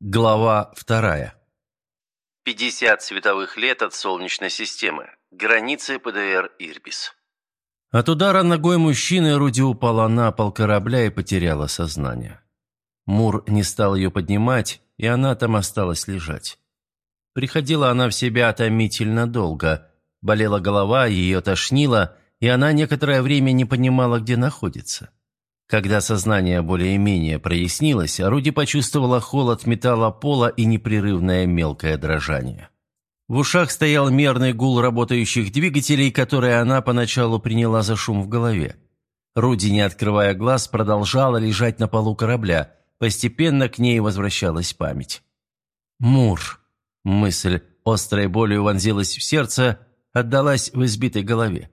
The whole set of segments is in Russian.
Глава вторая. 50 световых лет от Солнечной системы. Границы ПДР Ирбис. От удара ногой мужчины Руди упала на пол корабля и потеряла сознание. Мур не стал ее поднимать, и она там осталась лежать. Приходила она в себя томительно долго. Болела голова, ее тошнило, и она некоторое время не понимала, где находится. Когда сознание более-менее прояснилось, Руди почувствовала холод металла пола и непрерывное мелкое дрожание. В ушах стоял мерный гул работающих двигателей, которые она поначалу приняла за шум в голове. Руди, не открывая глаз, продолжала лежать на полу корабля. Постепенно к ней возвращалась память. «Мур!» Мысль, острой болью вонзилась в сердце, отдалась в избитой голове.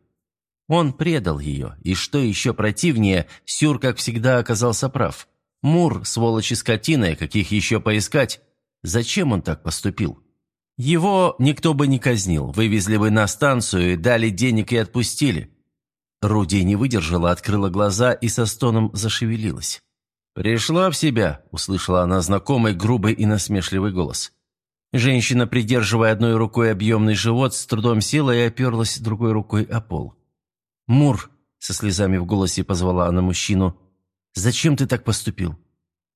Он предал ее, и что еще противнее, Сюр, как всегда, оказался прав. Мур, сволочь и скотина, каких еще поискать? Зачем он так поступил? Его никто бы не казнил, вывезли бы на станцию, дали денег и отпустили. Руди не выдержала, открыла глаза и со стоном зашевелилась. «Пришла в себя», — услышала она знакомый, грубый и насмешливый голос. Женщина, придерживая одной рукой объемный живот, с трудом села и оперлась другой рукой о пол. «Мур», — со слезами в голосе позвала она мужчину, — «зачем ты так поступил?»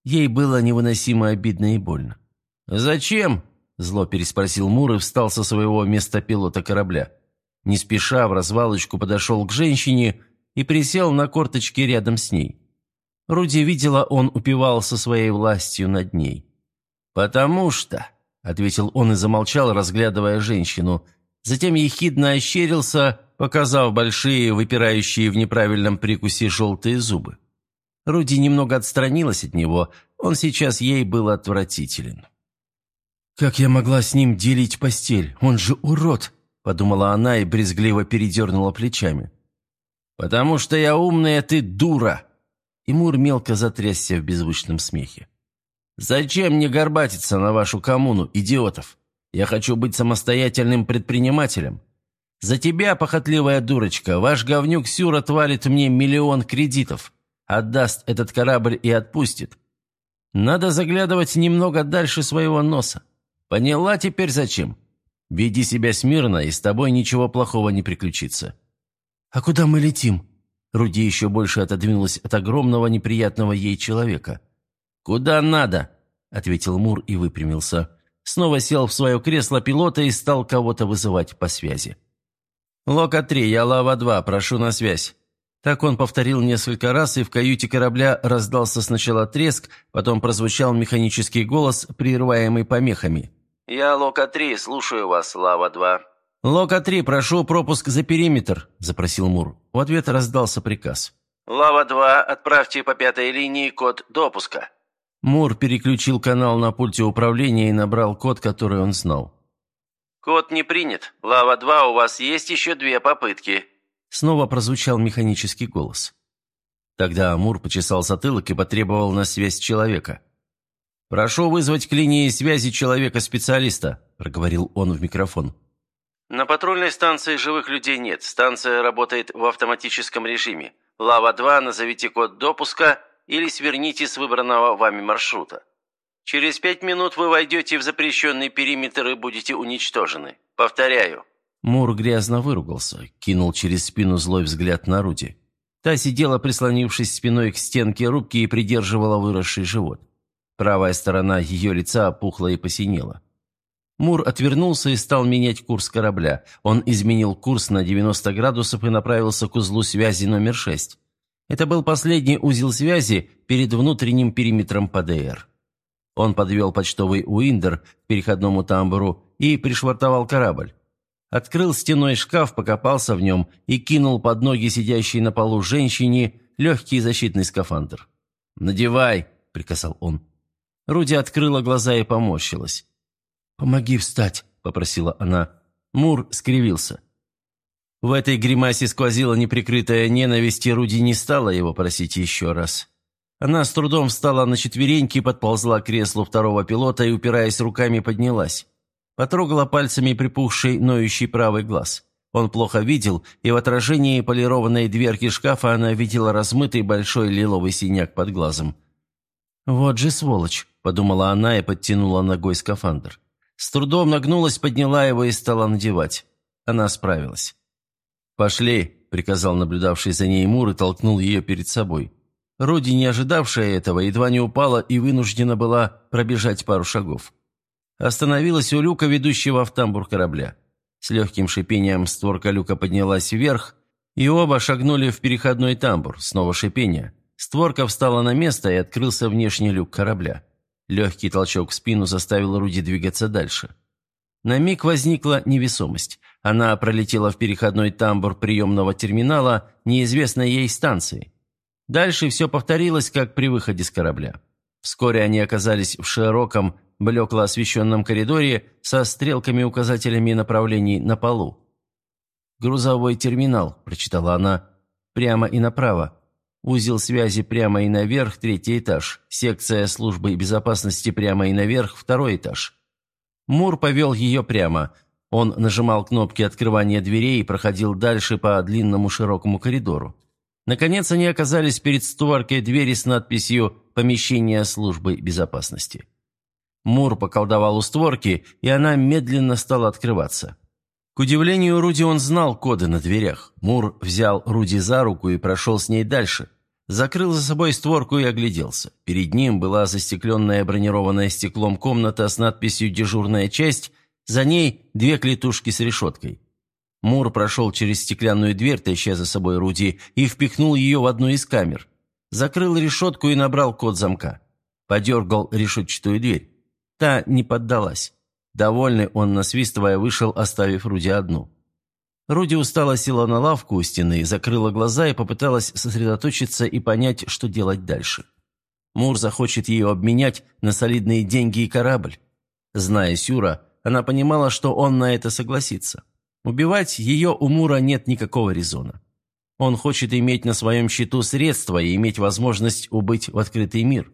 Ей было невыносимо обидно и больно. «Зачем?» – зло переспросил Мур и встал со своего места пилота корабля. Не спеша в развалочку подошел к женщине и присел на корточки рядом с ней. Руди видела, он упивался своей властью над ней. «Потому что», – ответил он и замолчал, разглядывая женщину. Затем ехидно ощерился показав большие, выпирающие в неправильном прикусе желтые зубы. Руди немного отстранилась от него, он сейчас ей был отвратителен. «Как я могла с ним делить постель? Он же урод!» – подумала она и брезгливо передернула плечами. «Потому что я умная, ты дура!» И Мур мелко затрясся в беззвучном смехе. «Зачем мне горбатиться на вашу коммуну, идиотов? Я хочу быть самостоятельным предпринимателем. За тебя, похотливая дурочка, ваш говнюк Сюр отвалит мне миллион кредитов, отдаст этот корабль и отпустит. Надо заглядывать немного дальше своего носа. Поняла теперь зачем? Веди себя смирно, и с тобой ничего плохого не приключится». «А куда мы летим?» Руди еще больше отодвинулась от огромного неприятного ей человека. «Куда надо?» — ответил Мур и выпрямился. Снова сел в свое кресло пилота и стал кого-то вызывать по связи. «Лока-3, я Лава-2, прошу на связь». Так он повторил несколько раз, и в каюте корабля раздался сначала треск, потом прозвучал механический голос, прерываемый помехами. «Я Лока-3, слушаю вас, Лава-2». «Лока-3, прошу пропуск за периметр», – запросил Мур. В ответ раздался приказ. «Лава-2, отправьте по пятой линии код допуска». Мур переключил канал на пульте управления и набрал код, который он знал. «Код не принят. Лава-2, у вас есть еще две попытки». Снова прозвучал механический голос. Тогда Амур почесал затылок и потребовал на связь человека. «Прошу вызвать к линии связи человека-специалиста», – проговорил он в микрофон. «На патрульной станции живых людей нет. Станция работает в автоматическом режиме. Лава-2, назовите код допуска или сверните с выбранного вами маршрута. Через пять минут вы войдете в запрещенный периметр и будете уничтожены. Повторяю». Мур грязно выругался, кинул через спину злой взгляд на Руди. Та сидела, прислонившись спиной к стенке рубки и придерживала выросший живот. Правая сторона ее лица опухла и посинела. Мур отвернулся и стал менять курс корабля. Он изменил курс на 90 градусов и направился к узлу связи номер 6. Это был последний узел связи перед внутренним периметром ПДР. Он подвел почтовый Уиндер к переходному тамбуру и пришвартовал корабль. Открыл стеной шкаф, покопался в нем и кинул под ноги сидящей на полу женщине легкий защитный скафандр. «Надевай!» – приказал он. Руди открыла глаза и поморщилась. «Помоги встать!» – попросила она. Мур скривился. В этой гримасе сквозила неприкрытая ненависть, и Руди не стала его просить еще раз. Она с трудом встала на четвереньки, подползла к креслу второго пилота и, упираясь руками, поднялась. Потрогала пальцами припухший, ноющий правый глаз. Он плохо видел, и в отражении полированной дверки шкафа она видела размытый большой лиловый синяк под глазом. «Вот же сволочь», – подумала она и подтянула ногой скафандр. С трудом нагнулась, подняла его и стала надевать. Она справилась. «Пошли», – приказал наблюдавший за ней Мур и толкнул ее перед собой. Руди, не ожидавшая этого, едва не упала и вынуждена была пробежать пару шагов. Остановилась у люка, ведущего в тамбур корабля. С легким шипением створка люка поднялась вверх, и оба шагнули в переходной тамбур, снова шипение. Створка встала на место, и открылся внешний люк корабля. Легкий толчок в спину заставил Руди двигаться дальше. На миг возникла невесомость. Она пролетела в переходной тамбур приемного терминала неизвестной ей станции. Дальше все повторилось, как при выходе с корабля. Вскоре они оказались в широком, блекло освещенном коридоре со стрелками-указателями направлений на полу. «Грузовой терминал», – прочитала она, – «прямо и направо. Узел связи прямо и наверх, третий этаж. Секция службы безопасности прямо и наверх, второй этаж». Мур повел ее прямо. Он нажимал кнопки открывания дверей и проходил дальше по длинному широкому коридору. Наконец они оказались перед створкой двери с надписью «Помещение службы безопасности». Мур поколдовал у створки, и она медленно стала открываться. К удивлению Руди он знал коды на дверях. Мур взял Руди за руку и прошел с ней дальше. Закрыл за собой створку и огляделся. Перед ним была застекленная бронированная стеклом комната с надписью «Дежурная часть», за ней две клетушки с решеткой. Мур прошел через стеклянную дверь, таща за собой Руди, и впихнул ее в одну из камер. Закрыл решетку и набрал код замка. Подергал решетчатую дверь. Та не поддалась. Довольный он, насвистывая, вышел, оставив Руди одну. Руди устало села на лавку у стены, закрыла глаза и попыталась сосредоточиться и понять, что делать дальше. Мур захочет ее обменять на солидные деньги и корабль. Зная Сюра, она понимала, что он на это согласится. Убивать ее у Мура нет никакого резона. Он хочет иметь на своем счету средства и иметь возможность убыть в открытый мир.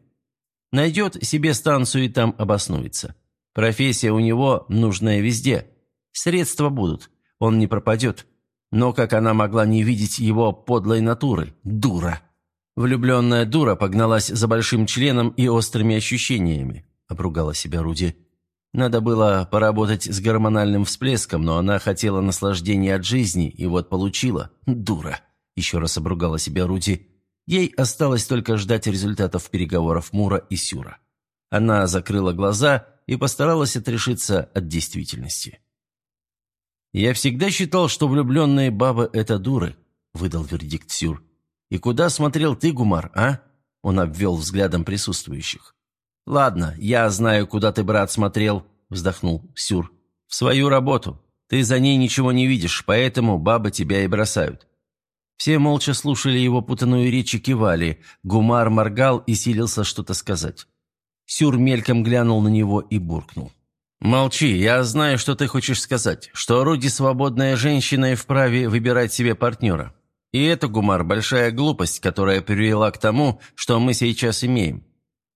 Найдет себе станцию и там обоснуется. Профессия у него нужная везде. Средства будут. Он не пропадет. Но как она могла не видеть его подлой натуры? Дура. Влюбленная дура погналась за большим членом и острыми ощущениями. Обругала себя Руди. Надо было поработать с гормональным всплеском, но она хотела наслаждения от жизни, и вот получила. Дура!» Еще раз обругала себя Руди. Ей осталось только ждать результатов переговоров Мура и Сюра. Она закрыла глаза и постаралась отрешиться от действительности. «Я всегда считал, что влюбленные бабы – это дуры», – выдал вердикт Сюр. «И куда смотрел ты, Гумар, а?» Он обвел взглядом присутствующих. «Ладно, я знаю, куда ты, брат, смотрел», — вздохнул Сюр. «В свою работу. Ты за ней ничего не видишь, поэтому бабы тебя и бросают». Все молча слушали его путанную речь и кивали. Гумар моргал и силился что-то сказать. Сюр мельком глянул на него и буркнул. «Молчи, я знаю, что ты хочешь сказать, что Руди свободная женщина и вправе выбирать себе партнера. И это, Гумар, большая глупость, которая привела к тому, что мы сейчас имеем.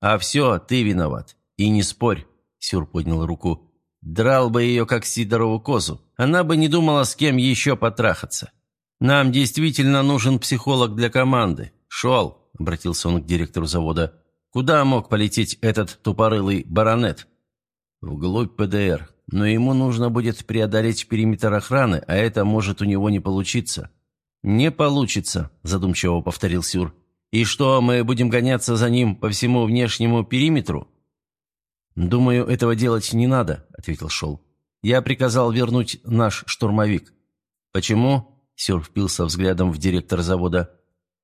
«А все, ты виноват. И не спорь», — Сюр поднял руку. «Драл бы ее, как Сидорову козу. Она бы не думала, с кем еще потрахаться. Нам действительно нужен психолог для команды. Шел», — обратился он к директору завода. «Куда мог полететь этот тупорылый баронет?» «Вглубь ПДР. Но ему нужно будет преодолеть периметр охраны, а это может у него не получиться». «Не получится», – задумчиво повторил Сюр. «И что, мы будем гоняться за ним по всему внешнему периметру?» «Думаю, этого делать не надо», — ответил Шол. «Я приказал вернуть наш штурмовик». «Почему?» — Сюр впился взглядом в директор завода.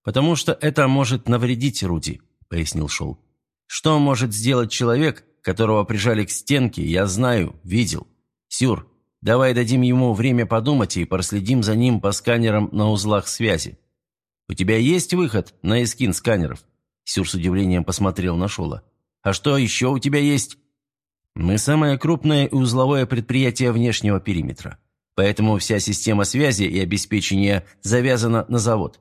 «Потому что это может навредить Руди», — пояснил Шол. «Что может сделать человек, которого прижали к стенке, я знаю, видел. Сюр, давай дадим ему время подумать и проследим за ним по сканерам на узлах связи. «У тебя есть выход на эскин сканеров?» Сюр с удивлением посмотрел на Шола. «А что еще у тебя есть?» «Мы самое крупное и узловое предприятие внешнего периметра. Поэтому вся система связи и обеспечения завязана на завод.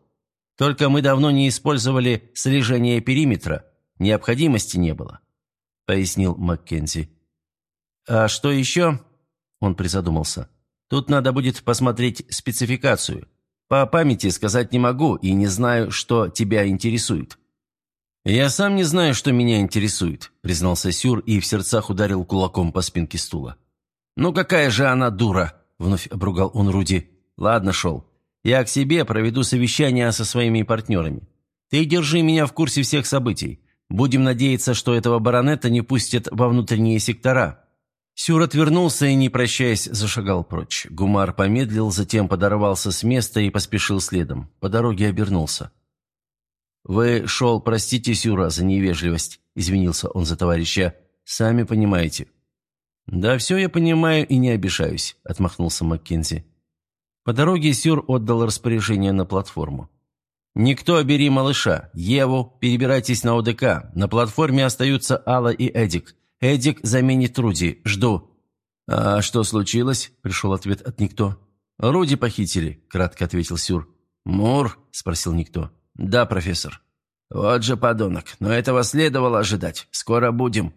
Только мы давно не использовали слежение периметра, необходимости не было», — пояснил Маккензи. «А что еще?» — он призадумался. «Тут надо будет посмотреть спецификацию. По памяти сказать не могу и не знаю, что тебя интересует». «Я сам не знаю, что меня интересует», – признался Сюр и в сердцах ударил кулаком по спинке стула. «Ну какая же она дура!» – вновь обругал он Руди. «Ладно, шел. Я к себе проведу совещание со своими партнерами. Ты держи меня в курсе всех событий. Будем надеяться, что этого баронета не пустят во внутренние сектора». Сюр отвернулся и, не прощаясь, зашагал прочь. Гумар помедлил, затем подорвался с места и поспешил следом. По дороге обернулся. «Вы, шел, простите Сюра за невежливость», — извинился он за товарища. «Сами понимаете». «Да все я понимаю и не обижаюсь», — отмахнулся Маккензи. По дороге Сюр отдал распоряжение на платформу. «Никто бери малыша. Еву, перебирайтесь на ОДК. На платформе остаются Алла и Эдик. Эдик заменит Руди. Жду». «А что случилось?» – пришел ответ от Никто. «Руди похитили», – кратко ответил Сюр. «Мур?» – спросил Никто. «Да, профессор». «Вот же подонок. Но этого следовало ожидать. Скоро будем».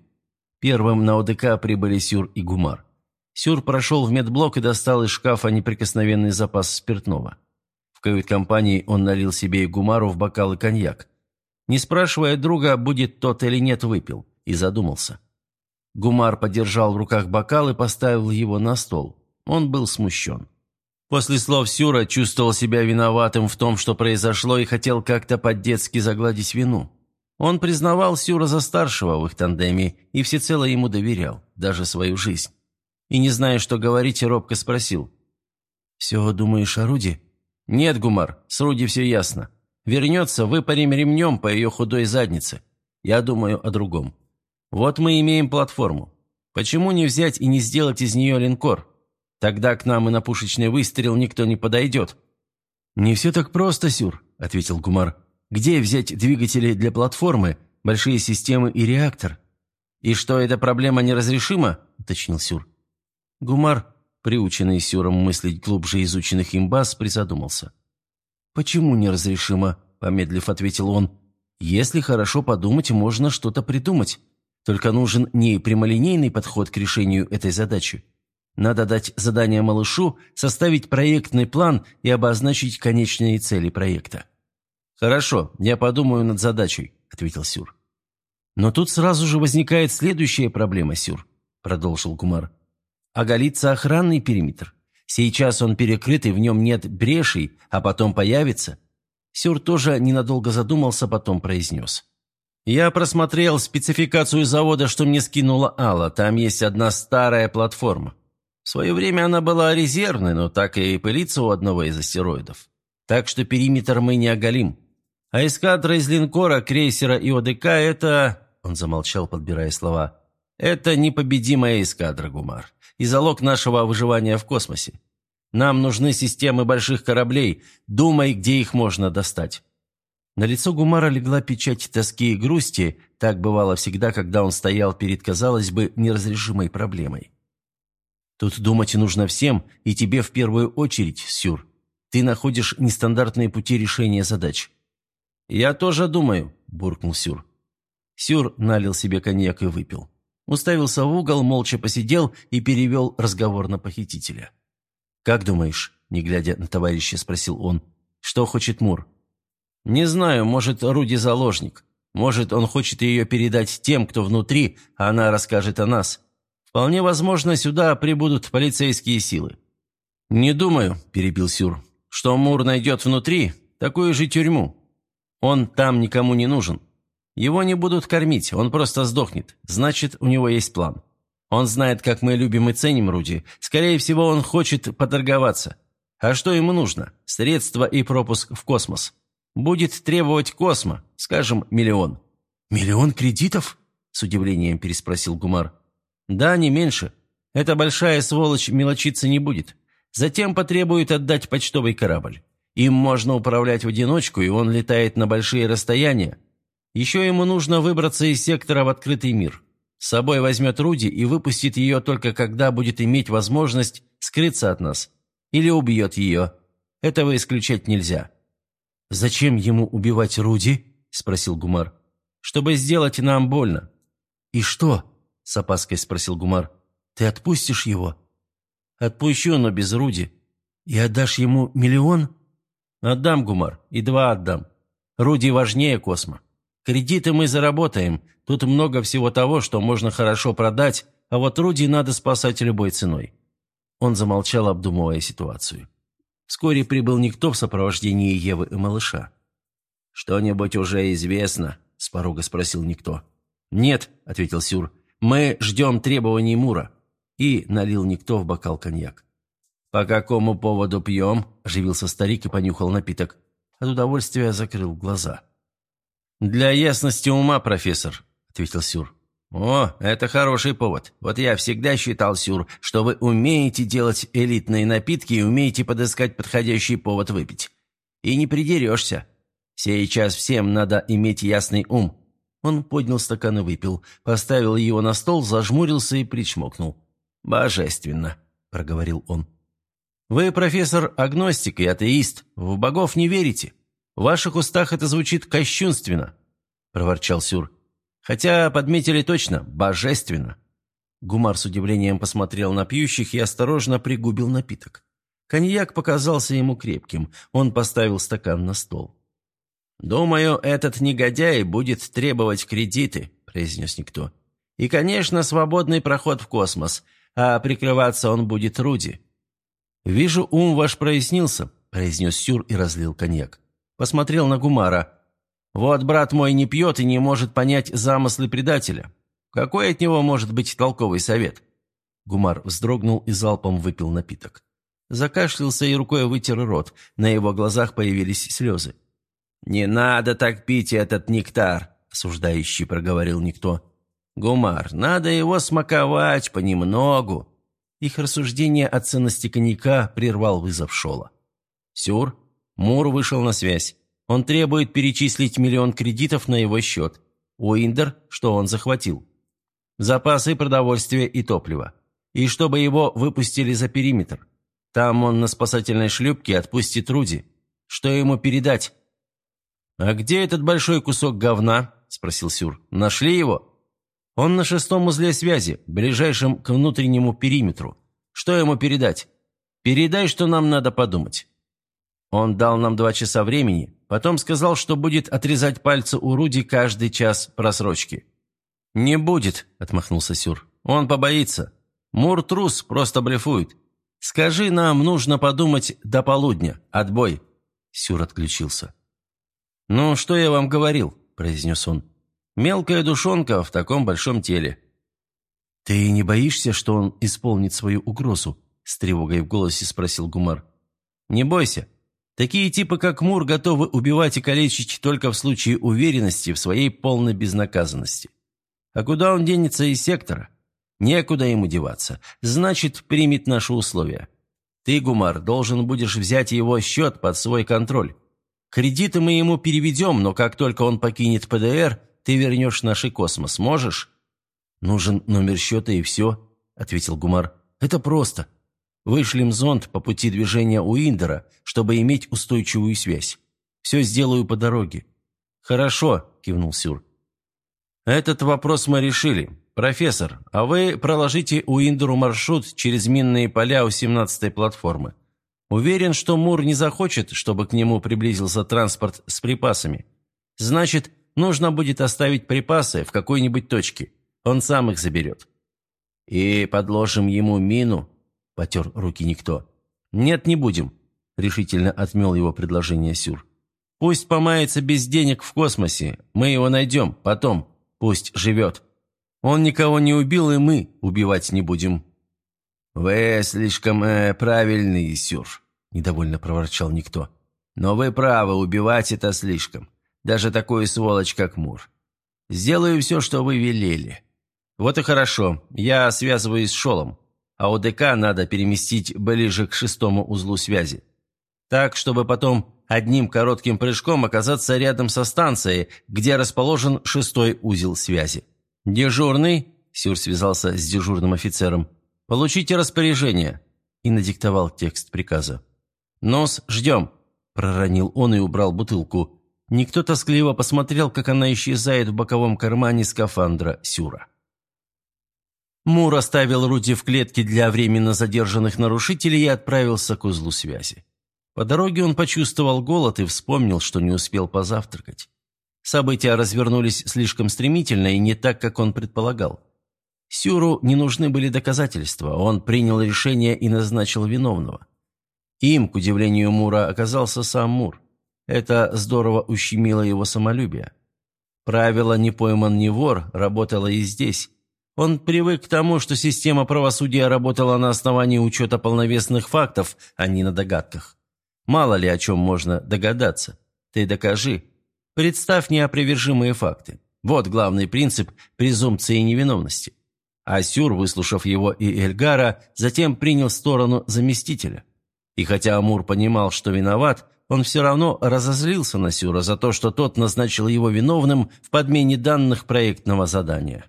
Первым на ОДК прибыли Сюр и Гумар. Сюр прошел в медблок и достал из шкафа неприкосновенный запас спиртного. В кают-компании он налил себе и Гумару в бокалы коньяк. Не спрашивая друга, будет тот или нет, выпил, и задумался. Гумар подержал в руках бокал и поставил его на стол. Он был смущен. После слов Сюра чувствовал себя виноватым в том, что произошло, и хотел как-то по-детски загладить вину. Он признавал Сюра за старшего в их тандеме и всецело ему доверял, даже свою жизнь. И, не зная, что говорить, робко спросил. «Все думаешь о Руди?» «Нет, Гумар, с Руди все ясно. Вернется, выпарим ремнем по ее худой заднице. Я думаю о другом. Вот мы имеем платформу. Почему не взять и не сделать из нее линкор? Тогда к нам и на пушечный выстрел никто не подойдет». «Не все так просто, Сюр», — ответил Гумар. «Где взять двигатели для платформы, большие системы и реактор?» «И что, эта проблема неразрешима?» — уточнил Сюр. Гумар приученный Сюром мыслить глубже изученных им баз, призадумался. «Почему неразрешимо?» – помедлив ответил он. «Если хорошо подумать, можно что-то придумать. Только нужен не прямолинейный подход к решению этой задачи. Надо дать задание малышу, составить проектный план и обозначить конечные цели проекта». «Хорошо, я подумаю над задачей», – ответил Сюр. «Но тут сразу же возникает следующая проблема, Сюр», – продолжил Гумар оголится охранный периметр. Сейчас он перекрыт, и в нем нет брешей, а потом появится. Сюр тоже ненадолго задумался, потом произнес. «Я просмотрел спецификацию завода, что мне скинула Алла. Там есть одна старая платформа. В свое время она была резервной, но так и пылится у одного из астероидов. Так что периметр мы не оголим. А эскадра из линкора, крейсера и ОДК – это...» Он замолчал, подбирая слова. «Это непобедимая эскадра, Гумар и залог нашего выживания в космосе. Нам нужны системы больших кораблей. Думай, где их можно достать». На лицо Гумара легла печать тоски и грусти. Так бывало всегда, когда он стоял перед, казалось бы, неразрешимой проблемой. «Тут думать нужно всем, и тебе в первую очередь, Сюр. Ты находишь нестандартные пути решения задач». «Я тоже думаю», – буркнул Сюр. Сюр налил себе коньяк и выпил. Уставился в угол, молча посидел и перевел разговор на похитителя. «Как думаешь?» – не глядя на товарища, спросил он. «Что хочет Мур?» «Не знаю, может, Руди заложник. Может, он хочет ее передать тем, кто внутри, а она расскажет о нас. Вполне возможно, сюда прибудут полицейские силы». «Не думаю», – перебил Сюр, – «что Мур найдет внутри такую же тюрьму. Он там никому не нужен. Его не будут кормить, он просто сдохнет. Значит, у него есть план. Он знает, как мы любим и ценим Руди. Скорее всего, он хочет поторговаться. А что ему нужно? Средства и пропуск в космос. Будет требовать космо, скажем, миллион. «Миллион кредитов?» – с удивлением переспросил Гумар. «Да, не меньше. Эта большая сволочь мелочиться не будет. Затем потребует отдать почтовый корабль. Им можно управлять в одиночку, и он летает на большие расстояния. Еще ему нужно выбраться из сектора в открытый мир. С собой возьмет Руди и выпустит ее только когда будет иметь возможность скрыться от нас. Или убьет ее. Этого исключать нельзя». «Зачем ему убивать Руди?» – спросил Гумар. «Чтобы сделать нам больно». «И что?» – с опаской спросил Гумар. «Ты отпустишь его?» «Отпущу, но без Руди». «И отдашь ему миллион?» «Отдам, Гумар, и два отдам. Руди важнее Космо. Кредиты мы заработаем. Тут много всего того, что можно хорошо продать, а вот Руди надо спасать любой ценой». Он замолчал, обдумывая ситуацию. Вскоре прибыл никто в сопровождении Евы и малыша. «Что-нибудь уже известно?» – с порога спросил никто. «Нет», – ответил Сюр, – «мы ждем требований Мура». И налил никто в бокал коньяк. «По какому поводу пьем?» – оживился старик и понюхал напиток. От удовольствия закрыл глаза. «Для ясности ума, профессор», – ответил Сюр. «О, это хороший повод. Вот я всегда считал, Сюр, что вы умеете делать элитные напитки и умеете подыскать подходящий повод выпить. И не придерешься. Сейчас всем надо иметь ясный ум». Он поднял стакан и выпил, поставил его на стол, зажмурился и причмокнул. «Божественно», — проговорил он. «Вы, профессор, агностик и атеист. В богов не верите. В ваших устах это звучит кощунственно», — проворчал Сюр. Хотя, подметили точно, божественно. Гумар с удивлением посмотрел на пьющих и осторожно пригубил напиток. Коньяк показался ему крепким. Он поставил стакан на стол. «Думаю, этот негодяй будет требовать кредиты», — произнес никто. «И, конечно, свободный проход в космос, а прикрываться он будет Руди». «Вижу, ум ваш прояснился», — произнес Сюр и разлил коньяк. Посмотрел на Гумара. Вот брат мой не пьет и не может понять замыслы предателя. Какой от него может быть толковый совет?» Гумар вздрогнул и залпом выпил напиток. Закашлялся и рукой вытер рот. На его глазах появились слезы. «Не надо так пить этот нектар», — осуждающий проговорил никто. «Гумар, надо его смаковать понемногу». Их рассуждение о ценности коньяка прервал вызов Шола. «Сюр?» Мур вышел на связь. Он требует перечислить миллион кредитов на его счет. Уиндер, что он захватил. Запасы продовольствия и топлива. И чтобы его выпустили за периметр. Там он на спасательной шлюпке отпустит Руди. Что ему передать? «А где этот большой кусок говна?» – спросил Сюр. «Нашли его?» «Он на шестом узле связи, ближайшем к внутреннему периметру. Что ему передать?» «Передай, что нам надо подумать». Он дал нам два часа времени, потом сказал, что будет отрезать пальцы у Руди каждый час просрочки. «Не будет», — отмахнулся Сюр. «Он побоится. Мур трус, просто блефует. Скажи, нам нужно подумать до полудня. Отбой». Сюр отключился. «Ну, что я вам говорил?» – произнес он. «Мелкая душонка в таком большом теле». «Ты не боишься, что он исполнит свою угрозу?» – с тревогой в голосе спросил Гумар. «Не бойся. Такие типы, как Мур, готовы убивать и калечить только в случае уверенности в своей полной безнаказанности. А куда он денется из сектора? Некуда ему деваться. Значит, примет наши условия. Ты, Гумар, должен будешь взять его счет под свой контроль. Кредиты мы ему переведем, но как только он покинет ПДР, ты вернешь наши космос. Можешь?» «Нужен номер счета и все», — ответил Гумар. «Это просто. Вышлем зонд по пути движения у Индера, чтобы иметь устойчивую связь. Все сделаю по дороге». «Хорошо», – кивнул Сюр. «Этот вопрос мы решили. Профессор, а вы проложите у Индеру маршрут через минные поля у 17-й платформы. Уверен, что Мур не захочет, чтобы к нему приблизился транспорт с припасами. Значит, нужно будет оставить припасы в какой-нибудь точке. Он сам их заберет. И подложим ему мину, потер руки никто. «Нет, не будем», — решительно отмел его предложение Сюр. «Пусть помается без денег в космосе. Мы его найдем, потом. Пусть живет. Он никого не убил, и мы убивать не будем». «Вы слишком э, правильный, Сюр», — недовольно проворчал никто. «Но вы правы, убивать это слишком. Даже такой сволочь, как Мур. Сделаю все, что вы велели». «Вот и хорошо. Я связываюсь с Шолом а ОДК надо переместить ближе к шестому узлу связи. Так, чтобы потом одним коротким прыжком оказаться рядом со станцией, где расположен шестой узел связи. «Дежурный», — Сюр связался с дежурным офицером, — «получите распоряжение», — и надиктовал текст приказа. «Нос, ждем», — проронил он и убрал бутылку. Никто тоскливо посмотрел, как она исчезает в боковом кармане скафандра Сюра. Мур оставил Руди в клетке для временно задержанных нарушителей и отправился к узлу связи. По дороге он почувствовал голод и вспомнил, что не успел позавтракать. События развернулись слишком стремительно и не так, как он предполагал. Сюру не нужны были доказательства, он принял решение и назначил виновного. Им, к удивлению Мура, оказался сам Мур. Это здорово ущемило его самолюбие. Правило «не пойман, не вор» работало и здесь. Он привык к тому, что система правосудия работала на основании учета полновесных фактов, а не на догадках. Мало ли о чем можно догадаться. Ты докажи, Представь неопровержимые факты. Вот главный принцип презумпции невиновности. Асюр, выслушав его и Эльгара, затем принял сторону заместителя. И хотя Амур понимал, что виноват, он все равно разозлился на Сюра за то, что тот назначил его виновным в подмене данных проектного задания.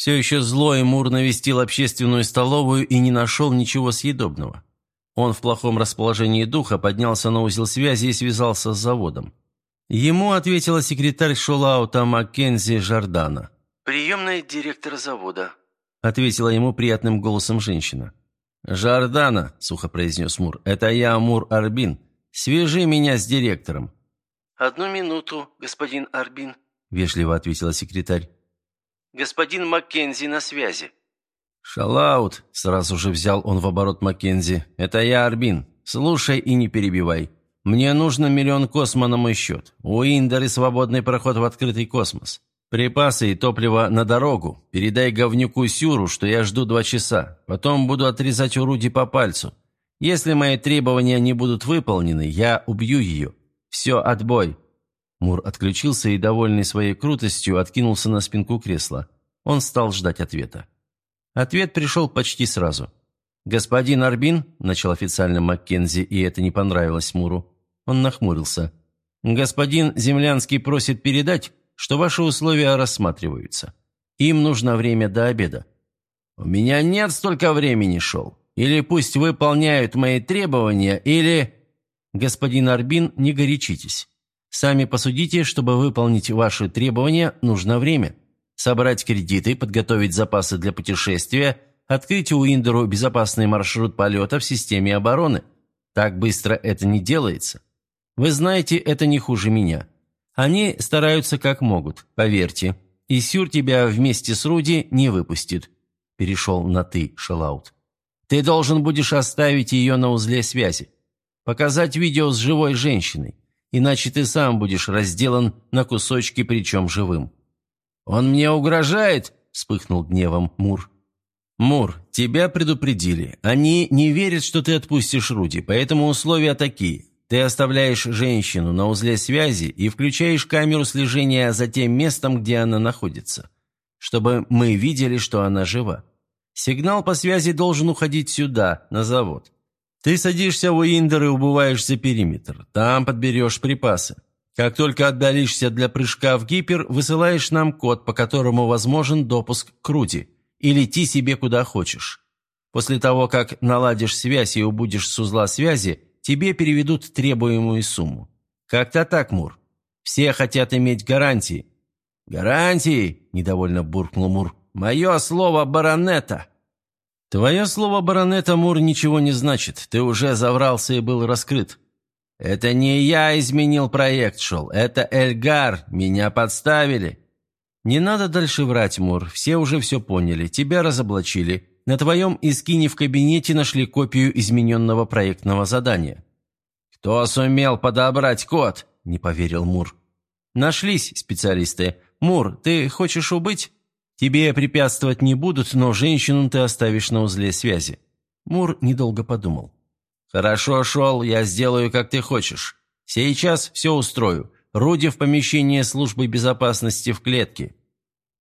Все еще злой Мур навестил общественную столовую и не нашел ничего съедобного. Он в плохом расположении духа поднялся на узел связи и связался с заводом. Ему ответила секретарь Шолаута Маккензи Жордана. «Приемная директора завода», — ответила ему приятным голосом женщина. «Жордана», — сухо произнес Мур, — «это я, Мур Арбин. Свяжи меня с директором». «Одну минуту, господин Арбин», — вежливо ответила секретарь. «Господин Маккензи на связи». «Шалаут», — сразу же взял он в оборот Маккензи, — «это я, Арбин. Слушай и не перебивай. Мне нужно миллион космо на мой счет. У Индеры свободный проход в открытый космос. Припасы и топливо на дорогу. Передай говнюку Сюру, что я жду два часа. Потом буду отрезать у Руди по пальцу. Если мои требования не будут выполнены, я убью ее. Все, отбой». Мур отключился и, довольный своей крутостью, откинулся на спинку кресла. Он стал ждать ответа. Ответ пришел почти сразу. «Господин Арбин», — начал официально Маккензи, и это не понравилось Муру. Он нахмурился. «Господин Землянский просит передать, что ваши условия рассматриваются. Им нужно время до обеда». «У меня нет столько времени, Шел. Или пусть выполняют мои требования, или...» «Господин Арбин, не горячитесь. Сами посудите, чтобы выполнить ваши требования, нужно время. Собрать кредиты, подготовить запасы для путешествия — Открыть Уиндеру безопасный маршрут полета в системе обороны. Так быстро это не делается. Вы знаете, это не хуже меня. Они стараются как могут, поверьте. И Сюр тебя вместе с Руди не выпустит. Перешел на «ты», Шелаут. Ты должен будешь оставить ее на узле связи. Показать видео с живой женщиной. Иначе ты сам будешь разделан на кусочки, причем живым. «Он мне угрожает?» – вспыхнул гневом Мур. «Мур, тебя предупредили. Они не верят, что ты отпустишь Руди, поэтому условия такие. Ты оставляешь женщину на узле связи и включаешь камеру слежения за тем местом, где она находится, чтобы мы видели, что она жива. Сигнал по связи должен уходить сюда, на завод. Ты садишься в Уиндер и убываешь за периметр. Там подберешь припасы. Как только отдалишься для прыжка в гипер, высылаешь нам код, по которому возможен допуск к Руди» и лети себе куда хочешь. После того, как наладишь связь и убудешь с узла связи, тебе переведут требуемую сумму. Как-то так, Мур. Все хотят иметь гарантии». «Гарантии?» – недовольно буркнул Мур. «Мое слово баронета». «Твое слово баронета, Мур, ничего не значит. Ты уже заврался и был раскрыт». «Это не я изменил проект, Шел. Это Эльгар. Меня подставили». «Не надо дальше врать, Мур, все уже все поняли, тебя разоблачили. На твоем искине в кабинете нашли копию измененного проектного задания». «Кто сумел подобрать код?» – не поверил Мур. «Нашлись специалисты. Мур, ты хочешь убыть? Тебе препятствовать не будут, но женщину ты оставишь на узле связи». Мур недолго подумал. «Хорошо, Шел, я сделаю, как ты хочешь. Сейчас все устрою. Руди в помещении службы безопасности в клетке».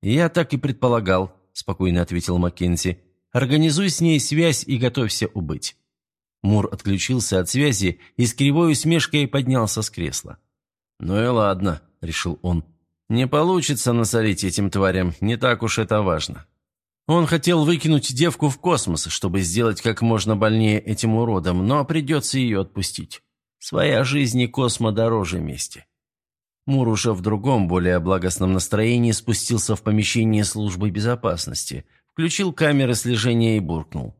«Я так и предполагал», – спокойно ответил Маккензи. «Организуй с ней связь и готовься убыть». Мур отключился от связи и с кривой усмешкой поднялся с кресла. «Ну и ладно», – решил он. «Не получится насолить этим тварям, не так уж это важно». Он хотел выкинуть девку в космос, чтобы сделать как можно больнее этим уродам, но придется ее отпустить. Своя жизнь и космо дороже мести. Мур уже в другом, более благостном настроении спустился в помещение службы безопасности, включил камеры слежения и буркнул.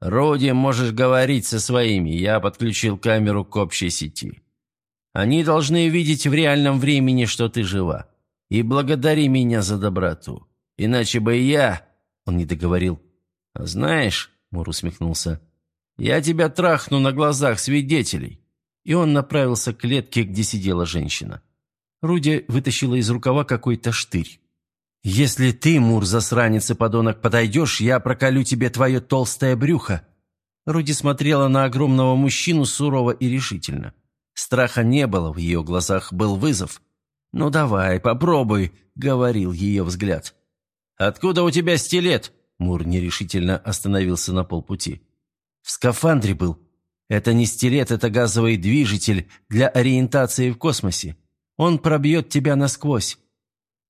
«Роди, можешь говорить со своими, я подключил камеру к общей сети. Они должны видеть в реальном времени, что ты жива. И благодари меня за доброту. Иначе бы я...» Он не договорил. «А знаешь...» — Мур усмехнулся. «Я тебя трахну на глазах свидетелей». И он направился к клетке, где сидела женщина. Руди вытащила из рукава какой-то штырь. «Если ты, Мур, засранец и подонок, подойдешь, я проколю тебе твое толстое брюхо». Руди смотрела на огромного мужчину сурово и решительно. Страха не было, в ее глазах был вызов. «Ну давай, попробуй», — говорил ее взгляд. «Откуда у тебя стилет?» Мур нерешительно остановился на полпути. «В скафандре был. Это не стилет, это газовый движитель для ориентации в космосе. Он пробьет тебя насквозь».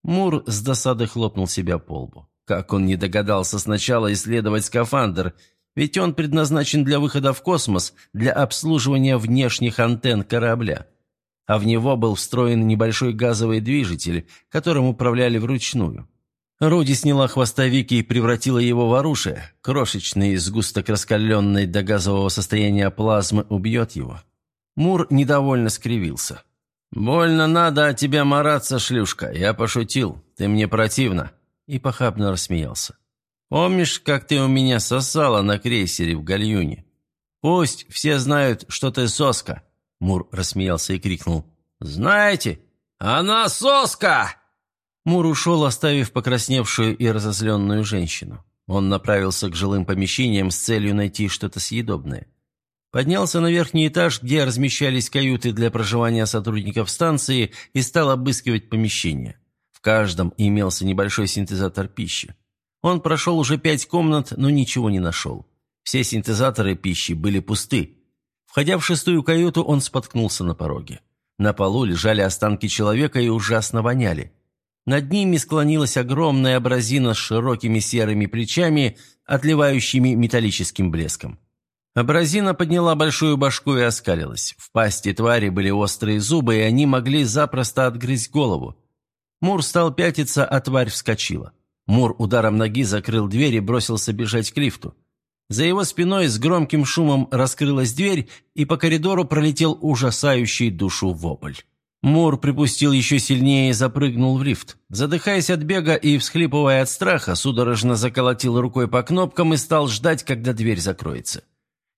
Мур с досады хлопнул себя по лбу. Как он не догадался сначала исследовать скафандр, ведь он предназначен для выхода в космос, для обслуживания внешних антенн корабля. А в него был встроен небольшой газовый движитель, которым управляли вручную. Руди сняла хвостовик и превратила его в оружие. Крошечный сгусток раскаленной до газового состояния плазмы убьет его. Мур недовольно скривился. «Больно надо от тебя мараться, шлюшка. Я пошутил. Ты мне противна». И похабно рассмеялся. «Помнишь, как ты у меня сосала на крейсере в гальюне? Пусть все знают, что ты соска». Мур рассмеялся и крикнул. «Знаете, она соска!» Мур ушел, оставив покрасневшую и разозленную женщину. Он направился к жилым помещениям с целью найти что-то съедобное. Поднялся на верхний этаж, где размещались каюты для проживания сотрудников станции, и стал обыскивать помещения. В каждом имелся небольшой синтезатор пищи. Он прошел уже пять комнат, но ничего не нашел. Все синтезаторы пищи были пусты. Входя в шестую каюту, он споткнулся на пороге. На полу лежали останки человека и ужасно воняли. Над ними склонилась огромная абразина с широкими серыми плечами, отливающими металлическим блеском. Абразина подняла большую башку и оскалилась. В пасти твари были острые зубы, и они могли запросто отгрызть голову. Мур стал пятиться, а тварь вскочила. Мур ударом ноги закрыл дверь и бросился бежать к лифту. За его спиной с громким шумом раскрылась дверь, и по коридору пролетел ужасающий душу вопль. Мур припустил еще сильнее и запрыгнул в лифт. Задыхаясь от бега и всхлипывая от страха, судорожно заколотил рукой по кнопкам и стал ждать, когда дверь закроется.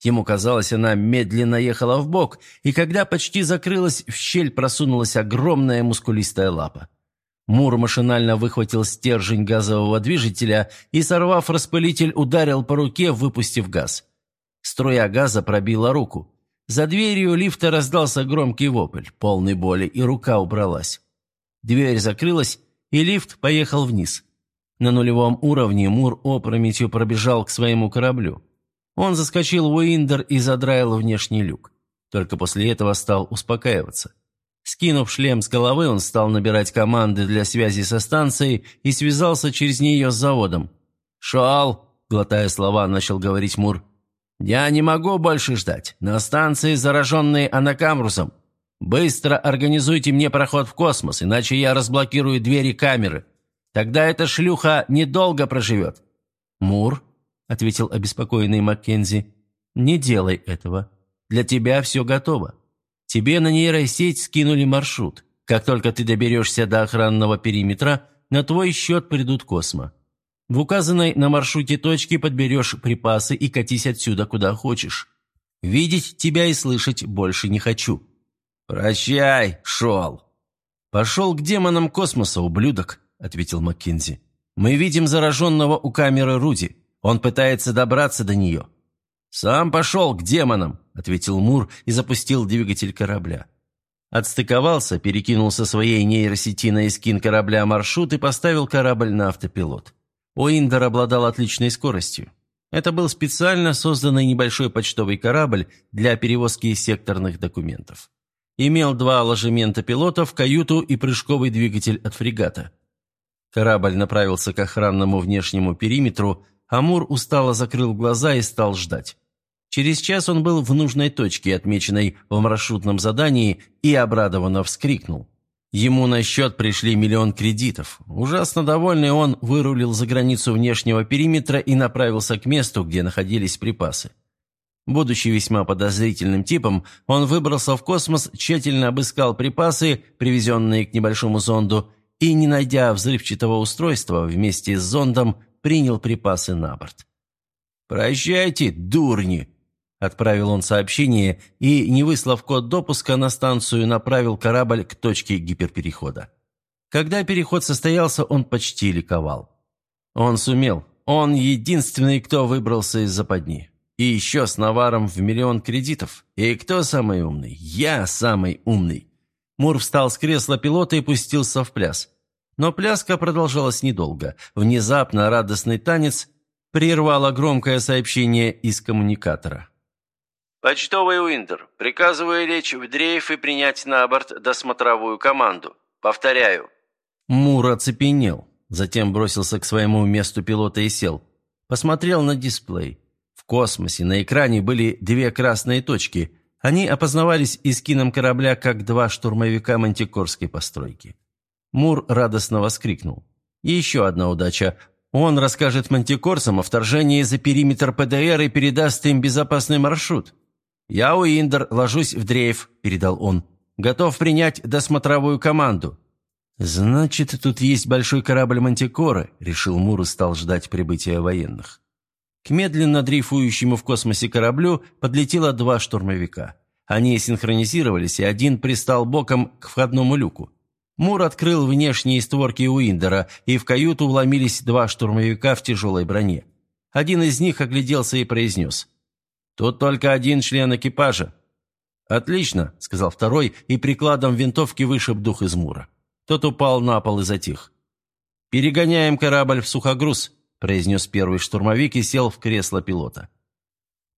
Ему казалось, она медленно ехала в бок, и когда почти закрылась, в щель просунулась огромная мускулистая лапа. Мур машинально выхватил стержень газового движителя и, сорвав распылитель, ударил по руке, выпустив газ. Струя газа пробила руку. За дверью лифта раздался громкий вопль, полный боли, и рука убралась. Дверь закрылась, и лифт поехал вниз. На нулевом уровне Мур опрометью пробежал к своему кораблю. Он заскочил в Уиндер и задраил внешний люк. Только после этого стал успокаиваться. Скинув шлем с головы, он стал набирать команды для связи со станцией и связался через нее с заводом. «Шуал!» – глотая слова, начал говорить Мур – «Я не могу больше ждать. На станции, зараженные анакамрусом. Быстро организуйте мне проход в космос, иначе я разблокирую двери камеры. Тогда эта шлюха недолго проживет». «Мур», — ответил обеспокоенный Маккензи, — «не делай этого. Для тебя все готово. Тебе на нейросеть скинули маршрут. Как только ты доберешься до охранного периметра, на твой счет придут космо. В указанной на маршруте точке подберешь припасы и катись отсюда куда хочешь. Видеть тебя и слышать больше не хочу». «Прощай, шел!» «Пошел к демонам космоса, ублюдок», — ответил Маккензи. «Мы видим зараженного у камеры Руди. Он пытается добраться до нее». «Сам пошел к демонам», — ответил Мур и запустил двигатель корабля. Отстыковался, перекинул со своей нейросети на эскин корабля маршрут и поставил корабль на автопилот. Уиндер обладал отличной скоростью. Это был специально созданный небольшой почтовый корабль для перевозки секторных документов. Имел два ложемента пилотов, каюту и прыжковый двигатель от фрегата. Корабль направился к охранному внешнему периметру, Амур устало закрыл глаза и стал ждать. Через час он был в нужной точке, отмеченной в маршрутном задании, и обрадованно вскрикнул. Ему на счет пришли миллион кредитов. Ужасно довольный он вырулил за границу внешнего периметра и направился к месту, где находились припасы. Будучи весьма подозрительным типом, он выбрался в космос, тщательно обыскал припасы, привезенные к небольшому зонду, и не найдя взрывчатого устройства, вместе с зондом принял припасы на борт. «Прощайте, дурни!» – отправил он сообщение и, не выслав код допуска на станцию, направил корабль к точке гиперперехода. Когда переход состоялся, он почти ликовал. Он сумел. Он единственный, кто выбрался из западни. И еще с наваром в миллион кредитов. И кто самый умный? Я самый умный. Мур встал с кресла пилота и пустился в пляс. Но пляска продолжалась недолго. Внезапно радостный танец прервало громкое сообщение из коммуникатора. «Почтовый Уиндер, приказываю лечь в дрейф и принять на борт досмотровую команду. Повторяю». Мур оцепенел, затем бросился к своему месту пилота и сел. Посмотрел на дисплей. В космосе на экране были две красные точки. Они опознавались из кином корабля как два штурмовика мантикорской постройки. Мур радостно воскликнул. еще одна удача. Он расскажет мантикорсам о вторжении за периметр ПДР и передаст им безопасный маршрут. «Я, Уиндер, ложусь в дрейф», — передал он. «Готов принять досмотровую команду». «Значит, тут есть большой корабль «Мантикоры», — решил Мур и стал ждать прибытия военных. К медленно дрейфующему в космосе кораблю подлетело два штурмовика. Они синхронизировались, и один пристал боком к входному люку. Мур открыл внешние створки Уиндера, и в каюту вломились два штурмовика в тяжелой броне. Один из них огляделся и произнес. «Тут только один член экипажа». «Отлично», — сказал второй, и прикладом винтовки вышиб дух из Мура. Тот упал на пол и затих. «Перегоняем корабль в сухогруз», произнес первый штурмовик и сел в кресло пилота.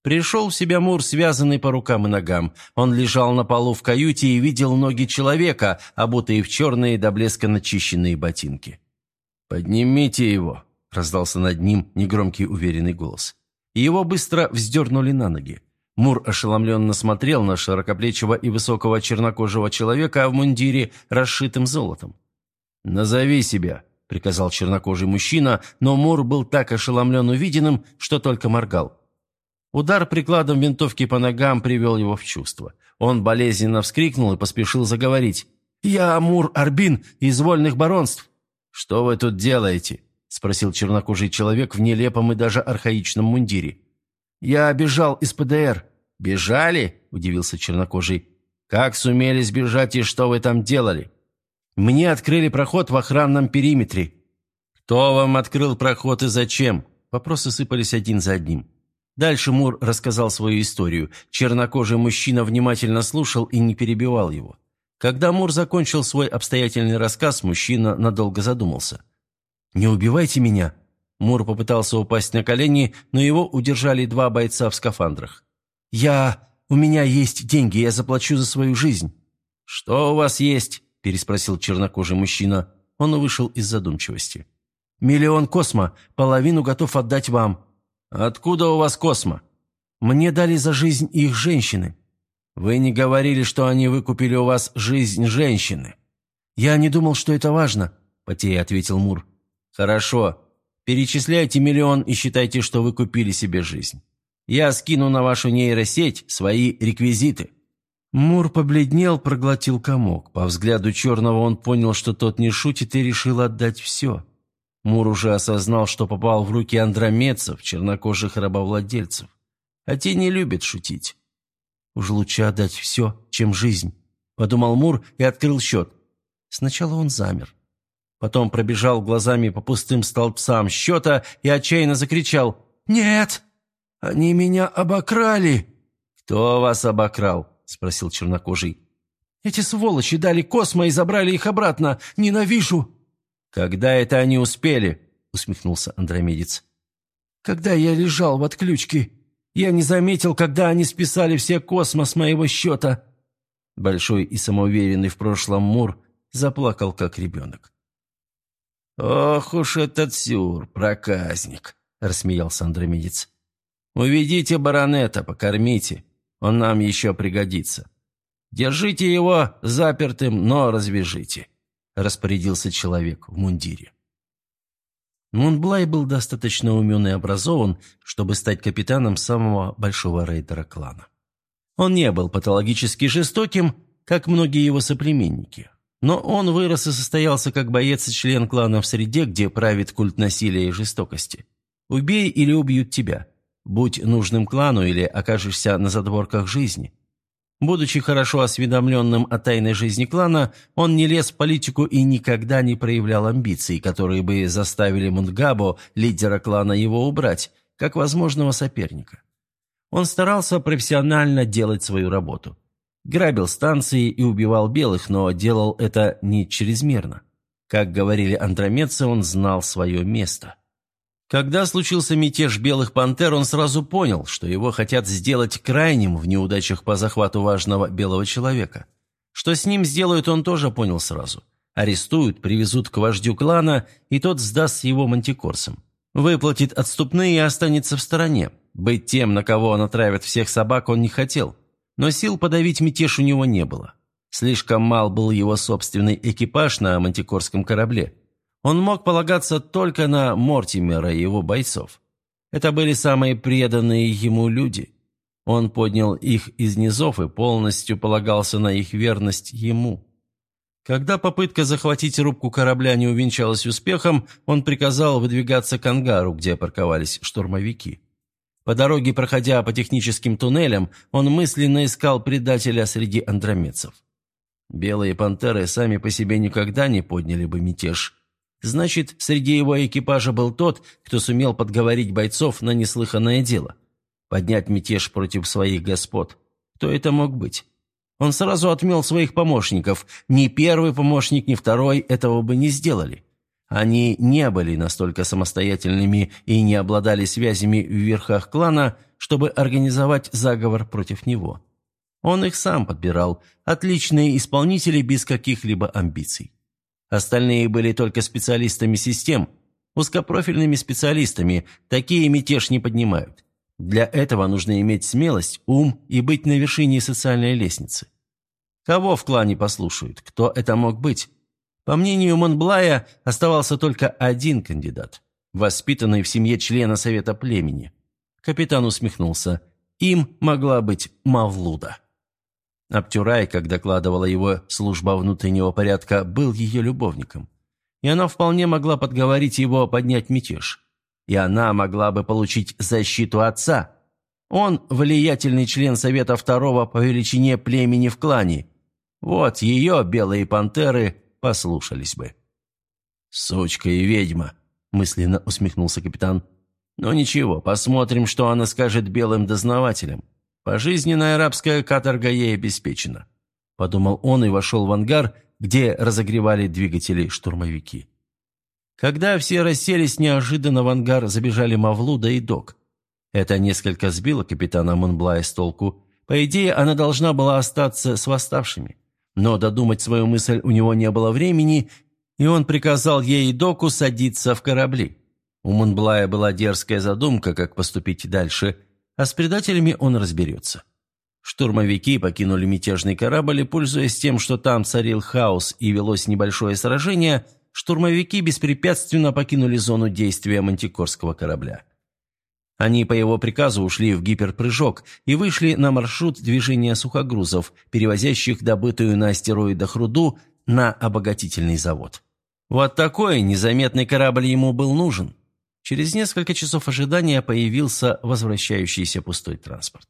Пришел в себя Мур, связанный по рукам и ногам. Он лежал на полу в каюте и видел ноги человека, обутые в черные до блеска начищенные ботинки. «Поднимите его!» – раздался над ним негромкий уверенный голос. Его быстро вздернули на ноги. Мур ошеломленно смотрел на широкоплечего и высокого чернокожего человека в мундире, расшитым золотом. «Назови себя», — приказал чернокожий мужчина, но Мур был так ошеломлен увиденным, что только моргал. Удар прикладом винтовки по ногам привел его в чувство. Он болезненно вскрикнул и поспешил заговорить. «Я Мур Арбин из вольных баронств». «Что вы тут делаете?» — спросил чернокожий человек в нелепом и даже архаичном мундире. «Я бежал из ПДР». «Бежали?» — удивился чернокожий. «Как сумели сбежать и что вы там делали?» Мне открыли проход в охранном периметре. Кто вам открыл проход и зачем? Вопросы сыпались один за одним. Дальше Мур рассказал свою историю. Чернокожий мужчина внимательно слушал и не перебивал его. Когда Мур закончил свой обстоятельный рассказ, мужчина надолго задумался. «Не убивайте меня!» Мур попытался упасть на колени, но его удержали два бойца в скафандрах. «Я... У меня есть деньги, я заплачу за свою жизнь». «Что у вас есть?» переспросил чернокожий мужчина. Он вышел из задумчивости. «Миллион космо. Половину готов отдать вам». «Откуда у вас космо?» «Мне дали за жизнь их женщины». «Вы не говорили, что они выкупили у вас жизнь женщины?» «Я не думал, что это важно», — потея ответил Мур. «Хорошо. Перечисляйте миллион и считайте, что вы купили себе жизнь. Я скину на вашу нейросеть свои реквизиты». Мур побледнел, проглотил комок. По взгляду черного он понял, что тот не шутит, и решил отдать все. Мур уже осознал, что попал в руки андромедцев, чернокожих рабовладельцев. А те не любят шутить. «Уж лучше отдать все, чем жизнь», — подумал Мур и открыл счет. Сначала он замер. Потом пробежал глазами по пустым столбцам счета и отчаянно закричал «Нет! Они меня обокрали!» «Кто вас обокрал?» – спросил чернокожий. «Эти сволочи дали Космо и забрали их обратно. Ненавижу!» «Когда это они успели?» – усмехнулся Андромедец. «Когда я лежал в отключке. Я не заметил, когда они списали все Космо с моего счета». Большой и самоуверенный в прошлом Мур заплакал, как ребенок. «Ох уж этот сюр, проказник!» – рассмеялся Андромедец. «Уведите баронета, покормите. Он нам еще пригодится. Держите его запертым, но развяжите», – распорядился человек в мундире. Мунблай был достаточно умен и образован, чтобы стать капитаном самого большого рейдера клана. Он не был патологически жестоким, как многие его соплеменники. Но он вырос и состоялся как боец и член клана в среде, где правит культ насилия и жестокости. Убей или убьют тебя. Будь нужным клану или окажешься на задворках жизни. Будучи хорошо осведомленным о тайной жизни клана, он не лез в политику и никогда не проявлял амбиций, которые бы заставили Мунгабо, лидера клана, его убрать, как возможного соперника. Он старался профессионально делать свою работу. Грабил станции и убивал белых, но делал это не чрезмерно. Как говорили андромедцы, он знал свое место. Когда случился мятеж белых пантер, он сразу понял, что его хотят сделать крайним в неудачах по захвату важного белого человека. Что с ним сделают, он тоже понял сразу. Арестуют, привезут к вождю клана, и тот сдаст его мантикорсам. Выплатит отступные и останется в стороне. Быть тем, на кого он отравит всех собак, он не хотел. Но сил подавить мятеж у него не было. Слишком мал был его собственный экипаж на мантикорском корабле. Он мог полагаться только на Мортимера и его бойцов. Это были самые преданные ему люди. Он поднял их из низов и полностью полагался на их верность ему. Когда попытка захватить рубку корабля не увенчалась успехом, он приказал выдвигаться к ангару, где парковались штурмовики. По дороге, проходя по техническим туннелям, он мысленно искал предателя среди андромедцев. Белые пантеры сами по себе никогда не подняли бы мятеж, Значит, среди его экипажа был тот, кто сумел подговорить бойцов на неслыханное дело. Поднять мятеж против своих господ. Кто это мог быть? Он сразу отмел своих помощников. Ни первый помощник, ни второй этого бы не сделали. Они не были настолько самостоятельными и не обладали связями в верхах клана, чтобы организовать заговор против него. Он их сам подбирал, отличные исполнители без каких-либо амбиций. Остальные были только специалистами систем, узкопрофильными специалистами, такие мятеж не поднимают. Для этого нужно иметь смелость, ум и быть на вершине социальной лестницы. Кого в клане послушают? Кто это мог быть? По мнению Монблая, оставался только один кандидат, воспитанный в семье члена Совета племени. Капитан усмехнулся. Им могла быть Мавлуда. Аптюрай, как докладывала его служба внутреннего порядка, был ее любовником. И она вполне могла подговорить его поднять мятеж. И она могла бы получить защиту отца. Он влиятельный член Совета Второго по величине племени в клане. Вот ее белые пантеры послушались бы. «Сучка и ведьма», – мысленно усмехнулся капитан. «Но ничего, посмотрим, что она скажет белым дознавателям». Пожизненная арабская каторга ей обеспечена», – подумал он и вошел в ангар, где разогревали двигатели штурмовики. Когда все расселись, неожиданно в ангар забежали Мавлуда и Док. Это несколько сбило капитана Монблая с толку. По идее, она должна была остаться с восставшими. Но додумать свою мысль у него не было времени, и он приказал ей и Доку садиться в корабли. У Монблая была дерзкая задумка, как поступить дальше, а с предателями он разберется. Штурмовики покинули мятежный корабль, и, пользуясь тем, что там царил хаос и велось небольшое сражение, штурмовики беспрепятственно покинули зону действия мантикорского корабля. Они по его приказу ушли в гиперпрыжок и вышли на маршрут движения сухогрузов, перевозящих добытую на астероидах руду на обогатительный завод. Вот такой незаметный корабль ему был нужен. Через несколько часов ожидания появился возвращающийся пустой транспорт.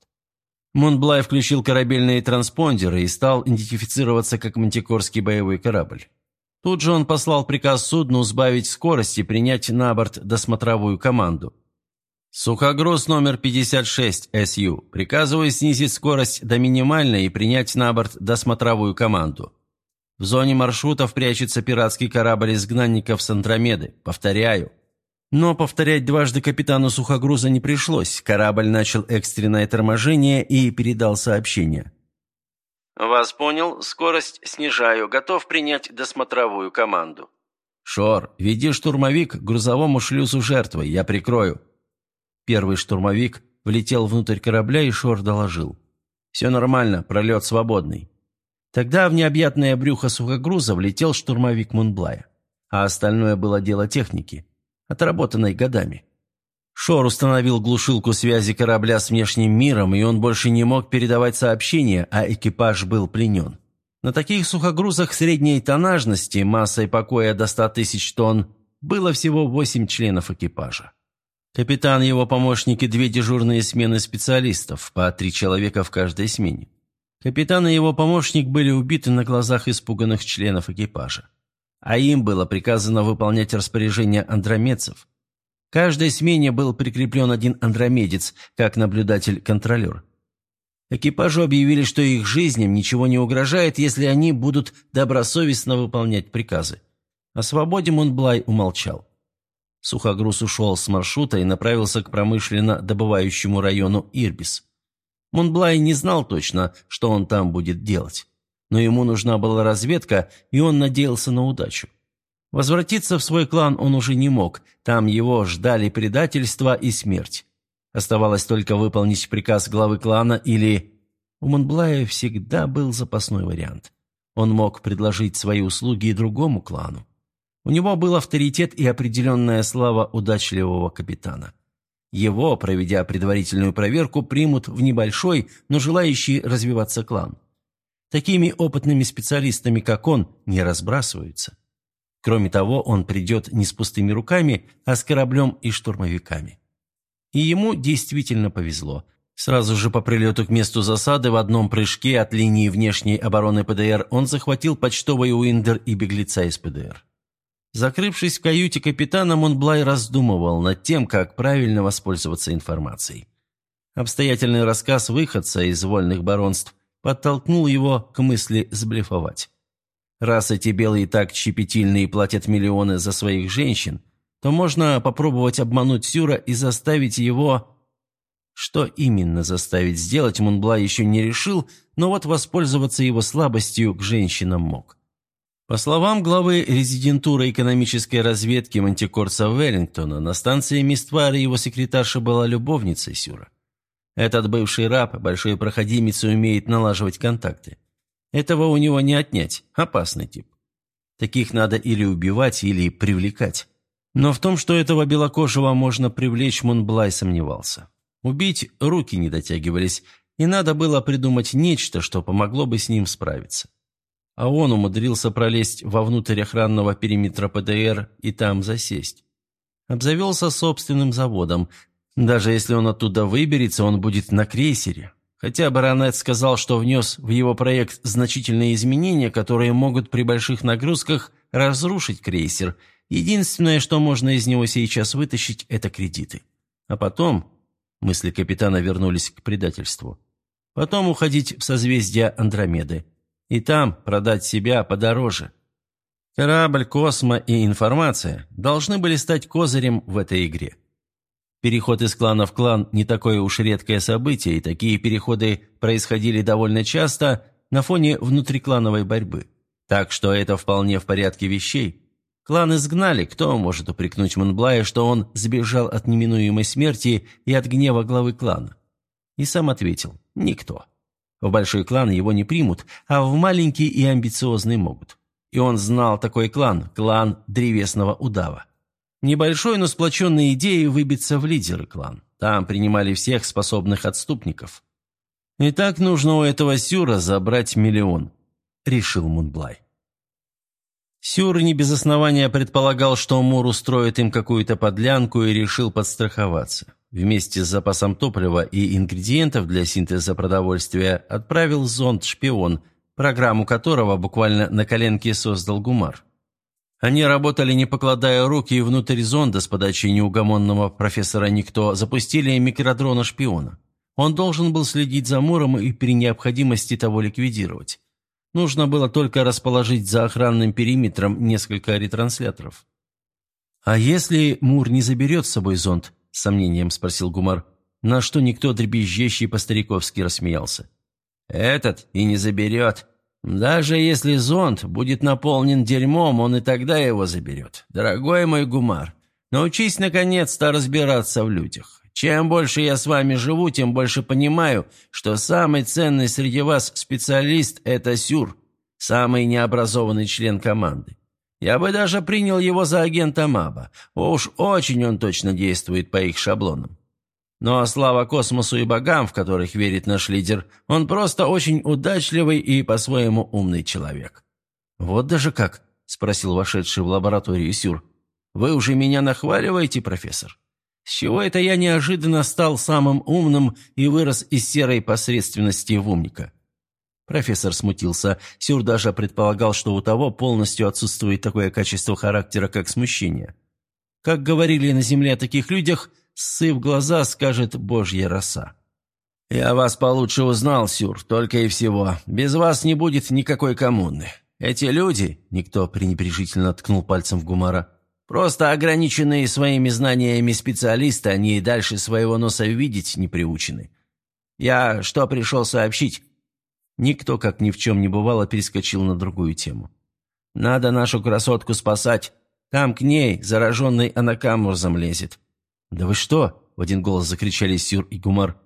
Монблай включил корабельные транспондеры и стал идентифицироваться как мантикорский боевой корабль. Тут же он послал приказ судну сбавить скорость и принять на борт досмотровую команду. «Сухогруз номер 56 СЮ. Приказываю снизить скорость до минимальной и принять на борт досмотровую команду. В зоне маршрутов прячется пиратский корабль изгнанников с Андромеды. Повторяю, но повторять дважды капитану сухогруза не пришлось. Корабль начал экстренное торможение и передал сообщение. «Вас понял. Скорость снижаю. Готов принять досмотровую команду». «Шор, веди штурмовик к грузовому шлюзу жертвы. Я прикрою». Первый штурмовик влетел внутрь корабля, и Шор доложил. «Все нормально, пролет свободный». Тогда в необъятное брюхо сухогруза влетел штурмовик Мунблая. А остальное было дело техники отработанной годами. Шор установил глушилку связи корабля с внешним миром, и он больше не мог передавать сообщения, а экипаж был пленен. На таких сухогрузах средней тоннажности, массой покоя до 100 тысяч тонн, было всего 8 членов экипажа. Капитан, его помощники, две дежурные смены специалистов, по три человека в каждой смене. Капитан и его помощник были убиты на глазах испуганных членов экипажа. А им было приказано выполнять распоряжения андромедцев. Каждой смене был прикреплен один андромедец, как наблюдатель-контролер. Экипажу объявили, что их жизням ничего не угрожает, если они будут добросовестно выполнять приказы. О свободе Монблай умолчал. Сухогруз ушел с маршрута и направился к промышленно добывающему району Ирбис. Монблай не знал точно, что он там будет делать. Но ему нужна была разведка, и он надеялся на удачу. Возвратиться в свой клан он уже не мог, там его ждали предательство и смерть. Оставалось только выполнить приказ главы клана или... У Монблая всегда был запасной вариант. Он мог предложить свои услуги и другому клану. У него был авторитет и определенная слава удачливого капитана. Его, проведя предварительную проверку, примут в небольшой, но желающий развиваться клан. Такими опытными специалистами, как он, не разбрасываются. Кроме того, он придет не с пустыми руками, а с кораблем и штурмовиками. И ему действительно повезло. Сразу же по прилету к месту засады в одном прыжке от линии внешней обороны ПДР он захватил почтовый Уиндер и беглеца из ПДР. Закрывшись в каюте капитана, Монблай раздумывал над тем, как правильно воспользоваться информацией. Обстоятельный рассказ выходца из вольных баронств подтолкнул его к мысли сблефовать. Раз эти белые так щепетильны платят миллионы за своих женщин, то можно попробовать обмануть Сюра и заставить его... Что именно заставить сделать, Монблай еще не решил, но вот воспользоваться его слабостью к женщинам мог. По словам главы резидентуры экономической разведки Мантикорса Веллингтона, на станции Миствара его секретарша была любовницей Сюра. Этот бывший раб, большой проходимец, умеет налаживать контакты. Этого у него не отнять, опасный тип. Таких надо или убивать, или привлекать. Но в том, что этого белокожего можно привлечь, Монблай сомневался. Убить руки не дотягивались, и надо было придумать нечто, что помогло бы с ним справиться а он умудрился пролезть вовнутрь охранного периметра ПДР и там засесть. Обзавелся собственным заводом. Даже если он оттуда выберется, он будет на крейсере. Хотя баронет сказал, что внес в его проект значительные изменения, которые могут при больших нагрузках разрушить крейсер. Единственное, что можно из него сейчас вытащить, это кредиты. А потом... Мысли капитана вернулись к предательству. Потом уходить в созвездие Андромеды. И там продать себя подороже. Корабль, космо и информация должны были стать козырем в этой игре. Переход из клана в клан не такое уж редкое событие, и такие переходы происходили довольно часто на фоне внутриклановой борьбы. Так что это вполне в порядке вещей. Клан изгнали, кто может упрекнуть Монблая, что он сбежал от неминуемой смерти и от гнева главы клана? И сам ответил – никто. В большой клан его не примут, а в маленький и амбициозный могут. И он знал такой клан, клан древесного удава. Небольшой, но сплоченной идеей выбиться в лидеры клан. Там принимали всех способных отступников. «И так нужно у этого Сюра забрать миллион», — решил Мунблай. Сюр не без основания предполагал, что Мур устроит им какую-то подлянку и решил подстраховаться. Вместе с запасом топлива и ингредиентов для синтеза продовольствия отправил зонд-шпион, программу которого буквально на коленке создал Гумар. Они работали, не покладая руки, и внутрь зонда с подачей неугомонного профессора Никто запустили микродрона-шпиона. Он должен был следить за Муром и при необходимости того ликвидировать. Нужно было только расположить за охранным периметром несколько ретрансляторов. «А если Мур не заберет с собой зонд?» – сомнением спросил Гумар. На что никто дребезжащий по-стариковски рассмеялся. «Этот и не заберет. Даже если зонд будет наполнен дерьмом, он и тогда его заберет. Дорогой мой Гумар, научись наконец-то разбираться в людях. Чем больше я с вами живу, тем больше понимаю, что самый ценный среди вас специалист – это Сюр, самый необразованный член команды. Я бы даже принял его за агента МАБа. Уж очень он точно действует по их шаблонам. Но слава космосу и богам, в которых верит наш лидер, он просто очень удачливый и по-своему умный человек». «Вот даже как?» – спросил вошедший в лабораторию Сюр. «Вы уже меня нахваливаете, профессор? С чего это я неожиданно стал самым умным и вырос из серой посредственности в умника?» Профессор смутился. Сюр даже предполагал, что у того полностью отсутствует такое качество характера, как смущение. Как говорили на Земле о таких людях, сыв глаза, скажет «Божья роса». «Я вас получше узнал, Сюр, только и всего. Без вас не будет никакой коммуны. Эти люди, никто пренебрежительно ткнул пальцем в Гумара, просто ограниченные своими знаниями специалисты, они и дальше своего носа видеть не приучены. Я что пришел сообщить? Никто, как ни в чем не бывало, перескочил на другую тему. Надо нашу красотку спасать. Там к ней, зараженный анакамурзом, лезет. «Да вы что?» – в один голос закричали Сюр и Гумар.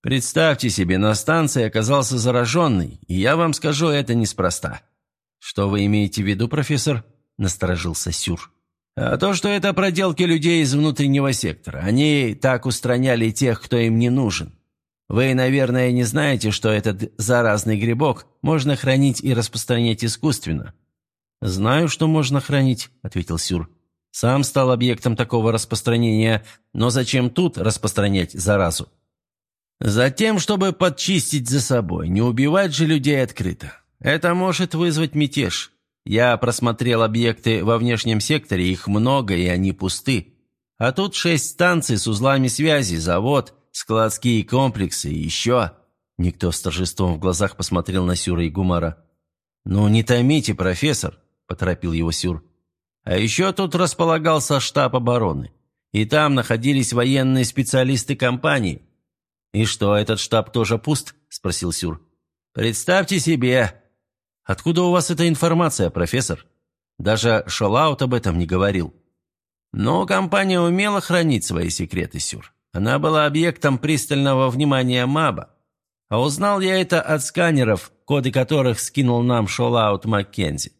«Представьте себе, на станции оказался зараженный, и я вам скажу, это неспроста. «Что вы имеете в виду, профессор?» – насторожился Сюр. «А то, что это проделки людей из внутреннего сектора. Они так устраняли тех, кто им не нужен. Вы, наверное, не знаете, что этот заразный грибок можно хранить и распространять искусственно». «Знаю, что можно хранить», – ответил Сюр. «Сам стал объектом такого распространения, но зачем тут распространять заразу?» «Затем, чтобы подчистить за собой, не убивать же людей открыто. Это может вызвать мятеж. Я просмотрел объекты во внешнем секторе, их много, и они пусты. А тут шесть станций с узлами связи, завод, складские комплексы и еще...» Никто с торжеством в глазах посмотрел на Сюра и Гумара. «Ну, не томите, профессор», — поторопил его Сюр. «А еще тут располагался штаб обороны, и там находились военные специалисты компании». «И что, этот штаб тоже пуст?» — спросил Сюр. «Представьте себе, Откуда у вас эта информация, профессор? Даже Шолаут об этом не говорил. Но компания умела хранить свои секреты, Сюр. Она была объектом пристального внимания Маба. А узнал я это от сканеров, коды которых скинул нам Шолаут Маккензи.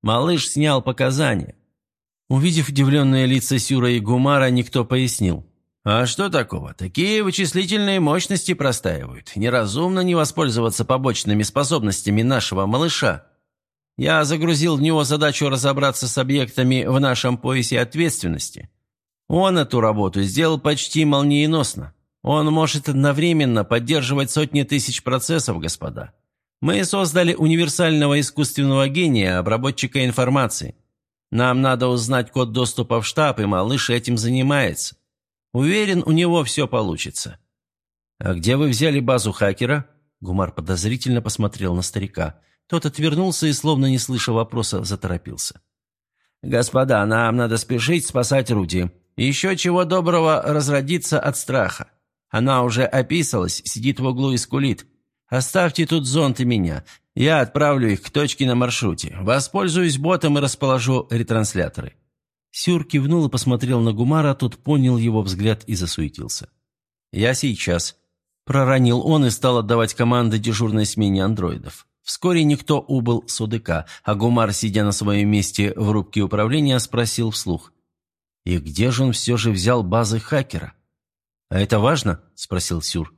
Малыш снял показания. Увидев удивленные лица Сюра и Гумара, никто пояснил. «А что такого? Такие вычислительные мощности простаивают. Неразумно не воспользоваться побочными способностями нашего малыша. Я загрузил в него задачу разобраться с объектами в нашем поясе ответственности. Он эту работу сделал почти молниеносно. Он может одновременно поддерживать сотни тысяч процессов, господа. Мы создали универсального искусственного гения, обработчика информации. Нам надо узнать код доступа в штаб, и малыш этим занимается». Уверен, у него все получится». «А где вы взяли базу хакера?» Гумар подозрительно посмотрел на старика. Тот отвернулся и, словно не слыша вопроса, заторопился. «Господа, нам надо спешить спасать Руди. Еще чего доброго разродиться от страха. Она уже описалась, сидит в углу и скулит. Оставьте тут зонт и меня. Я отправлю их к точке на маршруте. Воспользуюсь ботом и расположу ретрансляторы». Сюр кивнул и посмотрел на Гумара, тот понял его взгляд и засуетился. «Я сейчас». Проронил он и стал отдавать команды дежурной смене андроидов. Вскоре никто убыл с ОДК, а Гумар, сидя на своем месте в рубке управления, спросил вслух. «И где же он все же взял базы хакера?» «А это важно?» – спросил Сюр.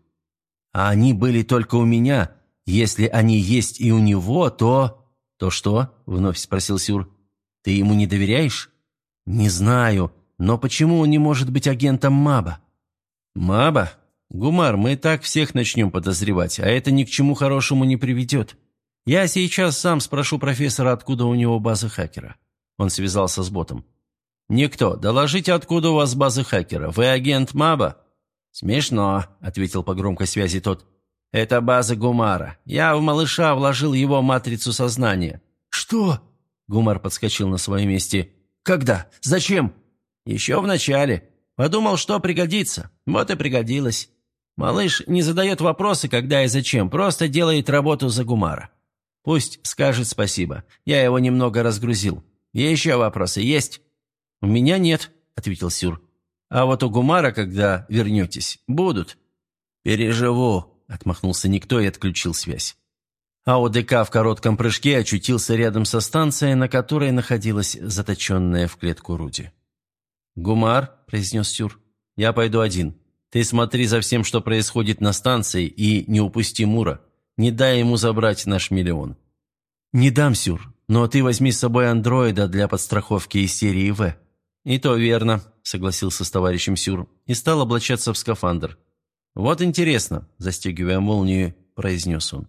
«А они были только у меня. Если они есть и у него, то...» «То что?» – вновь спросил Сюр. «Ты ему не доверяешь?» «Не знаю, но почему он не может быть агентом Маба?» «Маба? Гумар, мы так всех начнем подозревать, а это ни к чему хорошему не приведет. Я сейчас сам спрошу профессора, откуда у него база хакера». Он связался с ботом. «Никто. Доложите, откуда у вас база хакера. Вы агент Маба?» «Смешно», — ответил по громкой связи тот. «Это база Гумара. Я в малыша вложил его матрицу сознания». «Что?» Гумар подскочил на своем месте. «Когда? Зачем?» «Еще в начале. Подумал, что пригодится. Вот и пригодилось. Малыш не задает вопросы, когда и зачем, просто делает работу за Гумара. Пусть скажет спасибо. Я его немного разгрузил. Еще вопросы есть?» «У меня нет», — ответил Сюр. «А вот у Гумара, когда вернетесь, будут». «Переживу», — отмахнулся никто и отключил связь. А ОДК в коротком прыжке очутился рядом со станцией, на которой находилась заточенная в клетку Руди. «Гумар», — произнес Сюр, — «я пойду один. Ты смотри за всем, что происходит на станции, и не упусти Мура. Не дай ему забрать наш миллион». «Не дам, Сюр, но ты возьми с собой андроида для подстраховки из серии В». «И то верно», — согласился с товарищем Сюр и стал облачаться в скафандр. «Вот интересно», — застегивая молнию, произнес он.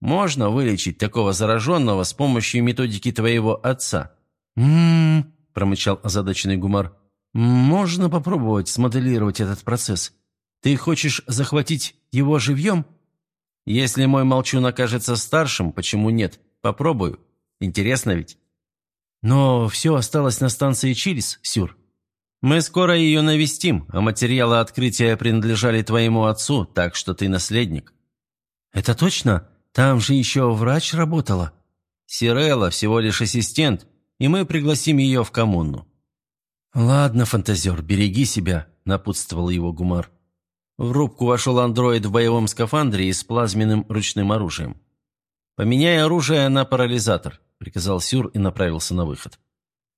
«Можно вылечить такого зараженного с помощью методики твоего отца?» «М-м-м», промычал озадаченный Гумар. «Можно попробовать смоделировать этот процесс. Ты хочешь захватить его живьем?» «Если мой молчун окажется старшим, почему нет? Попробую. Интересно ведь?» «Но все осталось на станции Чилис, Сюр. Мы скоро ее навестим, а материалы открытия принадлежали твоему отцу, так что ты наследник». «Это точно? Там же еще врач работала». «Сирелла всего лишь ассистент, и мы пригласим ее в коммуну». «Ладно, фантазер, береги себя», — напутствовал его Гумар. В рубку вошел андроид в боевом скафандре и с плазменным ручным оружием. «Поменяй оружие на парализатор», — приказал Сюр и направился на выход.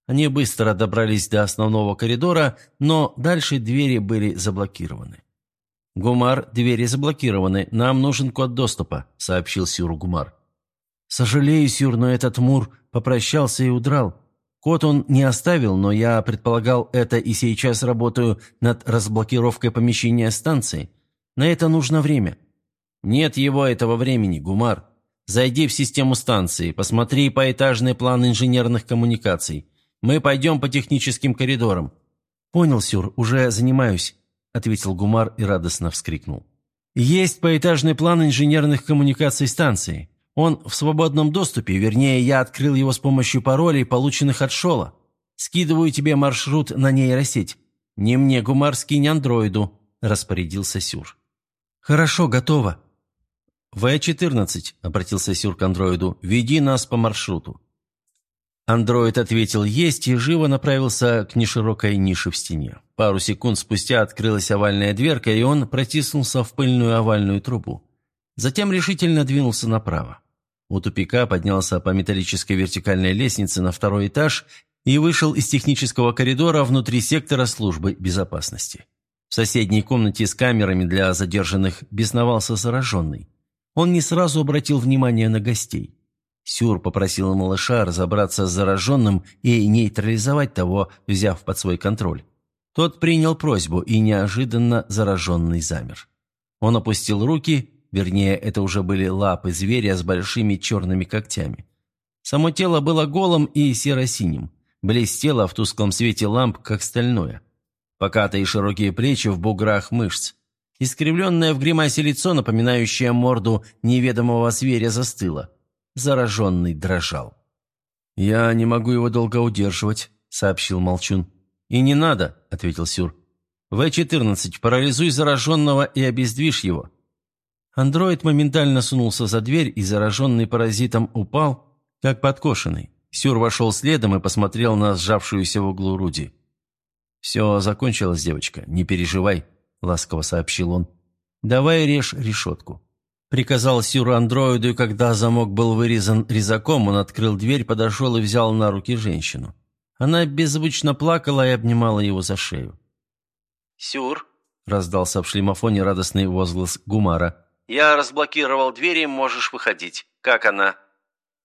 Они быстро добрались до основного коридора, но дальше двери были заблокированы. «Гумар, двери заблокированы. Нам нужен код доступа», — сообщил Сюру Гумар. «Сожалею, Сюр, но этот Мур попрощался и удрал. Код он не оставил, но я предполагал это и сейчас работаю над разблокировкой помещения станции. На это нужно время. Нет его этого времени, Гумар. Зайди в систему станции, посмотри поэтажный план инженерных коммуникаций. Мы пойдем по техническим коридорам. Понял, Сюр, уже занимаюсь, ответил Гумар и радостно вскрикнул. Есть поэтажный план инженерных коммуникаций станции. Он в свободном доступе, вернее, я открыл его с помощью паролей, полученных от Шола. Скидываю тебе маршрут на нейросеть. Не мне, Гумар, скинь андроиду», – распорядился Сюр. «Хорошо, готово». «В-14», – обратился Сюр к андроиду, – «веди нас по маршруту». Андроид ответил «Есть» и живо направился к неширокой нише в стене. Пару секунд спустя открылась овальная дверка, и он протиснулся в пыльную овальную трубу. Затем решительно двинулся направо. У тупика поднялся по металлической вертикальной лестнице на второй этаж и вышел из технического коридора внутри сектора службы безопасности. В соседней комнате с камерами для задержанных бесновался зараженный. Он не сразу обратил внимание на гостей. Сюр попросил малыша разобраться с зараженным и нейтрализовать того, взяв под свой контроль. Тот принял просьбу, и неожиданно зараженный замер. Он опустил руки Вернее, это уже были лапы зверя с большими черными когтями. Само тело было голым и серо-синим, блестело в тусклом свете ламп, как стальное. Покатые широкие плечи в буграх мышц. Искривленное в гримасе лицо, напоминающее морду неведомого зверя, застыло. Зараженный дрожал. «Я не могу его долго удерживать», — сообщил Молчун. «И не надо», — ответил Сюр. «В-14, парализуй зараженного и обездвижь его. Андроид моментально сунулся за дверь и, зараженный паразитом, упал, как подкошенный. Сюр вошел следом и посмотрел на сжавшуюся в углу Руди. «Все закончилось, девочка, не переживай», — ласково сообщил он. «Давай режь решетку». Приказал Сюру андроиду, и когда замок был вырезан резаком, он открыл дверь, подошел и взял на руки женщину. Она беззвучно плакала и обнимала его за шею. «Сюр», — раздался в шлемофоне радостный возглас Гумара, я разблокировал двери, можешь выходить. Как она?»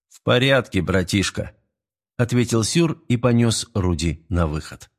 «В порядке, братишка», — ответил Сюр и понес Руди на выход.